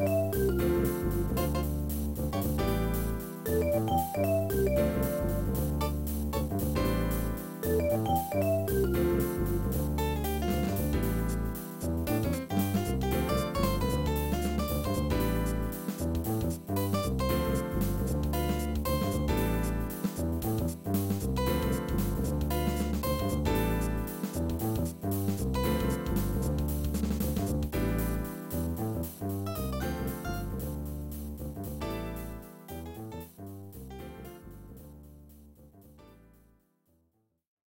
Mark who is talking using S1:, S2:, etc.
S1: Música